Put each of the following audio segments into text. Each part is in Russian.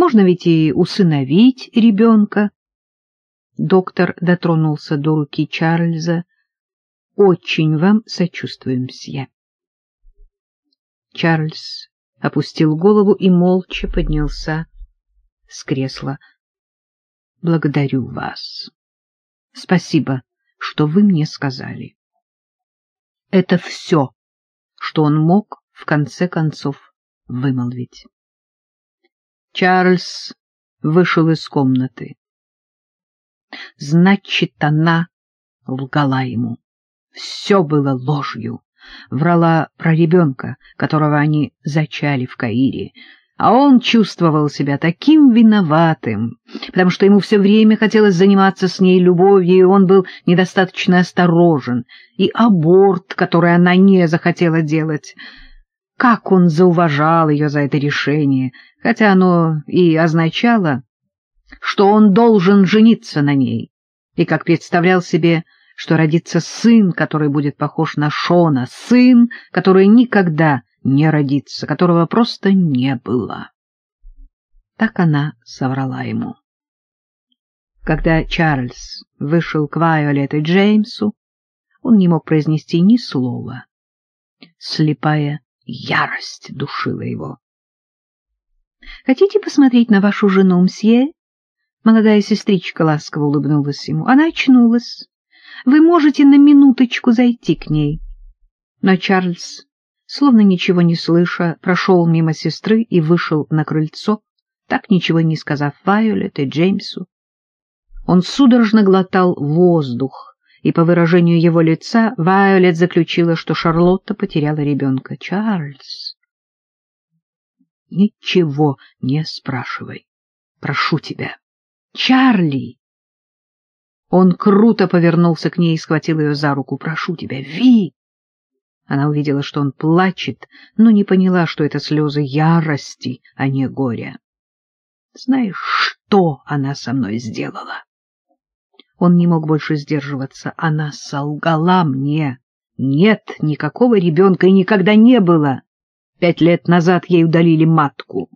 Можно ведь и усыновить ребенка. Доктор дотронулся до руки Чарльза. Очень вам сочувствуем, мсье. Чарльз опустил голову и молча поднялся с кресла. — Благодарю вас. Спасибо, что вы мне сказали. Это все, что он мог в конце концов вымолвить. Чарльз вышел из комнаты. Значит, она лгала ему. Все было ложью. Врала про ребенка, которого они зачали в Каире, а он чувствовал себя таким виноватым, потому что ему все время хотелось заниматься с ней любовью, и он был недостаточно осторожен, и аборт, который она не захотела делать. Как он зауважал ее за это решение, хотя оно и означало, что он должен жениться на ней, и как представлял себе, что родится сын, который будет похож на Шона, сын, который никогда не родится, которого просто не было. Так она соврала ему. Когда Чарльз вышел к Вайолет и Джеймсу, он не мог произнести ни слова. Слепая ярость душила его. — Хотите посмотреть на вашу жену, мсье? Молодая сестричка ласково улыбнулась ему. Она очнулась. Вы можете на минуточку зайти к ней. Но Чарльз, словно ничего не слыша, прошел мимо сестры и вышел на крыльцо, так ничего не сказав Вайолет и Джеймсу. Он судорожно глотал воздух, и по выражению его лица Вайолет заключила, что Шарлотта потеряла ребенка. «Чарльз, ничего не спрашивай. Прошу тебя. Чарли!» Он круто повернулся к ней и схватил ее за руку. «Прошу тебя, Ви!» Она увидела, что он плачет, но не поняла, что это слезы ярости, а не горя. «Знаешь, что она со мной сделала?» Он не мог больше сдерживаться. Она солгала мне. Нет никакого ребенка и никогда не было. Пять лет назад ей удалили матку.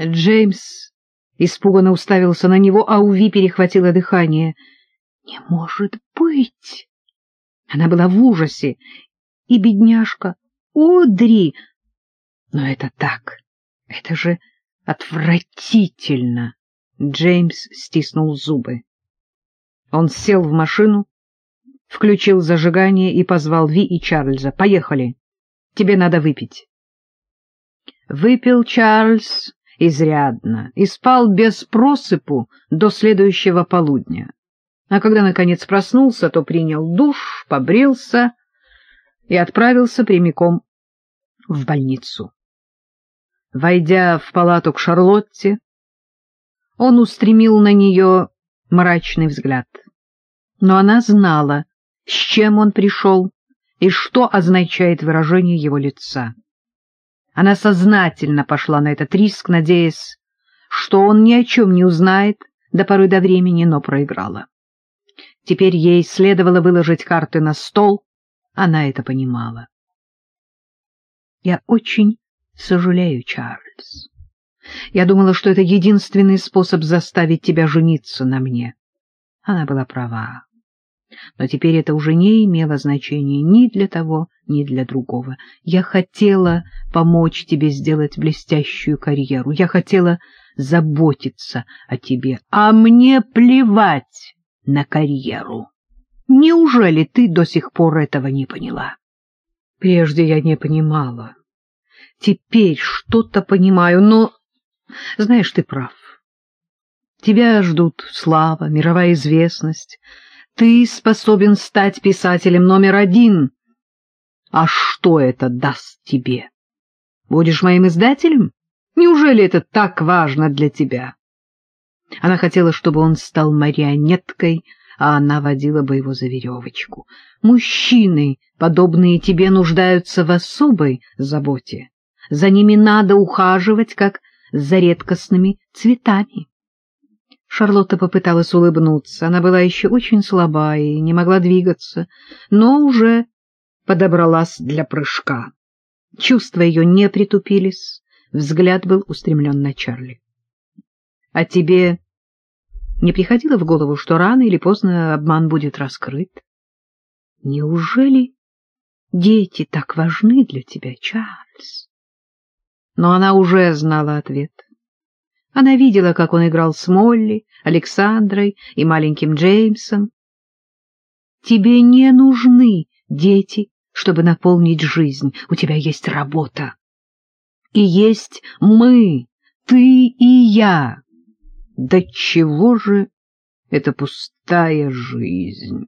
Джеймс испуганно уставился на него, а Уви перехватило дыхание. «Не может быть!» Она была в ужасе. И бедняжка Одри! Но это так. Это же отвратительно. Джеймс стиснул зубы. Он сел в машину, включил зажигание и позвал Ви и Чарльза. «Поехали. Тебе надо выпить». Выпил Чарльз изрядно и спал без просыпу до следующего полудня. А когда, наконец, проснулся, то принял душ, побрился и отправился прямиком в больницу. Войдя в палату к Шарлотте, он устремил на нее мрачный взгляд. Но она знала, с чем он пришел и что означает выражение его лица. Она сознательно пошла на этот риск, надеясь, что он ни о чем не узнает до поры до времени, но проиграла. Теперь ей следовало выложить карты на стол, она это понимала. «Я очень сожалею, Чарльз. Я думала, что это единственный способ заставить тебя жениться на мне. Она была права. Но теперь это уже не имело значения ни для того, ни для другого. Я хотела помочь тебе сделать блестящую карьеру. Я хотела заботиться о тебе. А мне плевать на карьеру. Неужели ты до сих пор этого не поняла? Прежде я не понимала. Теперь что-то понимаю, но знаешь, ты прав. Тебя ждут слава, мировая известность. Ты способен стать писателем номер один. А что это даст тебе? Будешь моим издателем? Неужели это так важно для тебя? Она хотела, чтобы он стал марионеткой, а она водила бы его за веревочку. Мужчины, подобные тебе, нуждаются в особой заботе. За ними надо ухаживать, как за редкостными цветами. Шарлотта попыталась улыбнуться. Она была еще очень слаба и не могла двигаться, но уже подобралась для прыжка. Чувства ее не притупились, взгляд был устремлен на Чарли. А тебе не приходило в голову, что рано или поздно обман будет раскрыт? Неужели дети так важны для тебя, Чарльз? Но она уже знала ответ. Она видела, как он играл с Молли, Александрой и маленьким Джеймсом. Тебе не нужны дети, чтобы наполнить жизнь. У тебя есть работа. И есть мы, ты и я. Да чего же это пустая жизнь?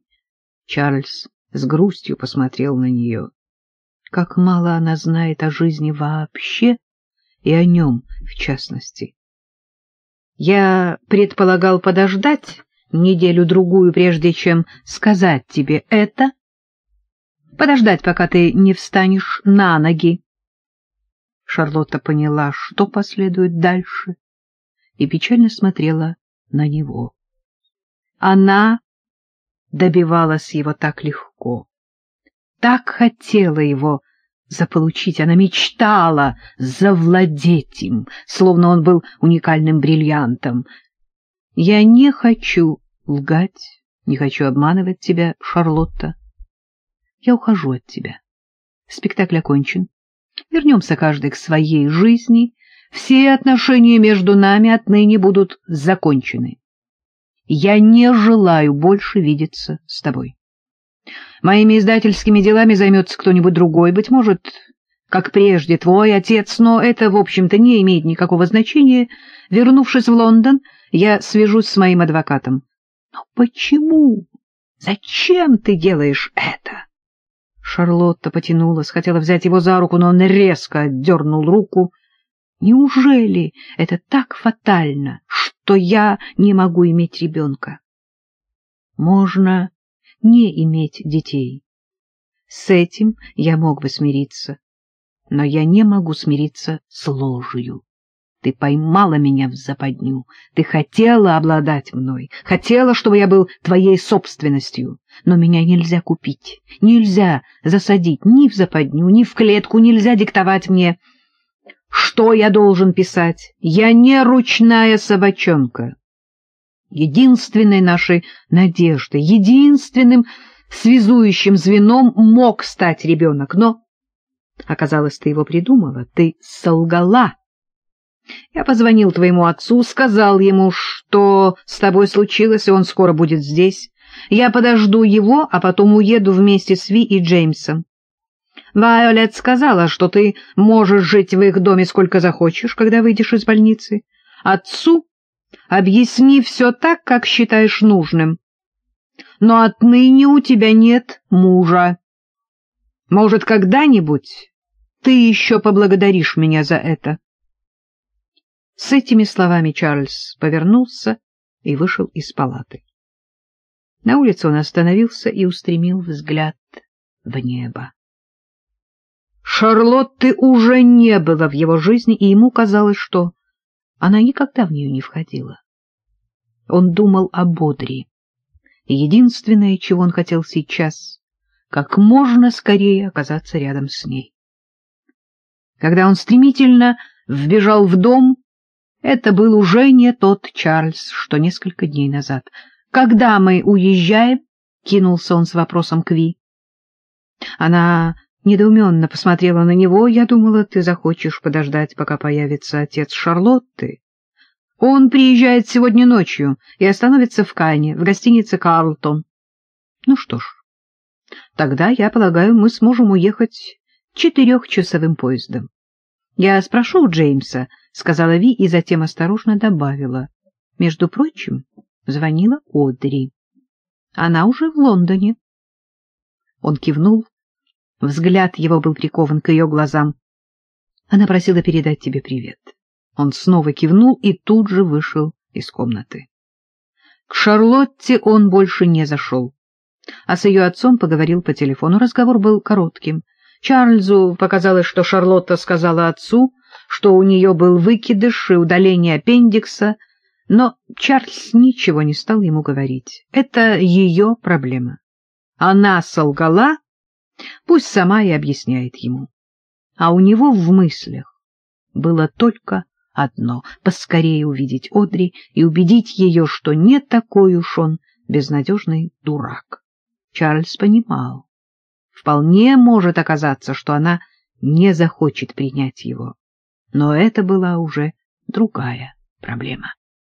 Чарльз с грустью посмотрел на нее. Как мало она знает о жизни вообще и о нем в частности. Я предполагал подождать неделю-другую, прежде чем сказать тебе это. Подождать, пока ты не встанешь на ноги. Шарлотта поняла, что последует дальше, и печально смотрела на него. Она добивалась его так легко, так хотела его заполучить, она мечтала завладеть им, словно он был уникальным бриллиантом. Я не хочу лгать, не хочу обманывать тебя, Шарлотта. Я ухожу от тебя. Спектакль окончен. Вернемся каждый к своей жизни. Все отношения между нами отныне будут закончены. Я не желаю больше видеться с тобой. Моими издательскими делами займется кто-нибудь другой, быть может, как прежде, твой отец, но это, в общем-то, не имеет никакого значения. Вернувшись в Лондон, я свяжусь с моим адвокатом. Но почему? Зачем ты делаешь это? Шарлотта потянулась, хотела взять его за руку, но он резко отдернул руку. Неужели это так фатально, что я не могу иметь ребенка? Можно не иметь детей. С этим я мог бы смириться, но я не могу смириться с ложью. Ты поймала меня в западню, ты хотела обладать мной, хотела, чтобы я был твоей собственностью, но меня нельзя купить, нельзя засадить ни в западню, ни в клетку, нельзя диктовать мне, что я должен писать. Я не ручная собачонка единственной нашей надеждой, единственным связующим звеном мог стать ребенок. Но, оказалось, ты его придумала, ты солгала. Я позвонил твоему отцу, сказал ему, что с тобой случилось, и он скоро будет здесь. Я подожду его, а потом уеду вместе с Ви и Джеймсом. Вайолет сказала, что ты можешь жить в их доме сколько захочешь, когда выйдешь из больницы. Отцу Объясни все так, как считаешь нужным. Но отныне у тебя нет мужа. Может, когда-нибудь ты еще поблагодаришь меня за это. С этими словами Чарльз повернулся и вышел из палаты. На улице он остановился и устремил взгляд в небо. Шарлотты уже не было в его жизни, и ему казалось, что она никогда в нее не входила. Он думал о Бодри. Единственное, чего он хотел сейчас, как можно скорее оказаться рядом с ней. Когда он стремительно вбежал в дом, это был уже не тот Чарльз, что несколько дней назад. «Когда мы уезжаем?» — кинулся он с вопросом к Ви. Она недоуменно посмотрела на него. «Я думала, ты захочешь подождать, пока появится отец Шарлотты. Он приезжает сегодня ночью и остановится в Кайне, в гостинице «Карлтон». Ну что ж, тогда, я полагаю, мы сможем уехать четырехчасовым поездом. Я спрошу у Джеймса, — сказала Ви и затем осторожно добавила. Между прочим, звонила Одри. Она уже в Лондоне. Он кивнул. Взгляд его был прикован к ее глазам. Она просила передать тебе привет. Он снова кивнул и тут же вышел из комнаты. К Шарлотте он больше не зашел, а с ее отцом поговорил по телефону. Разговор был коротким. Чарльзу показалось, что Шарлотта сказала отцу, что у нее был выкидыш и удаление аппендикса, но Чарльз ничего не стал ему говорить. Это ее проблема. Она солгала, пусть сама и объясняет ему. А у него в мыслях было только одно — поскорее увидеть Одри и убедить ее, что не такой уж он безнадежный дурак. Чарльз понимал. Вполне может оказаться, что она не захочет принять его. Но это была уже другая проблема.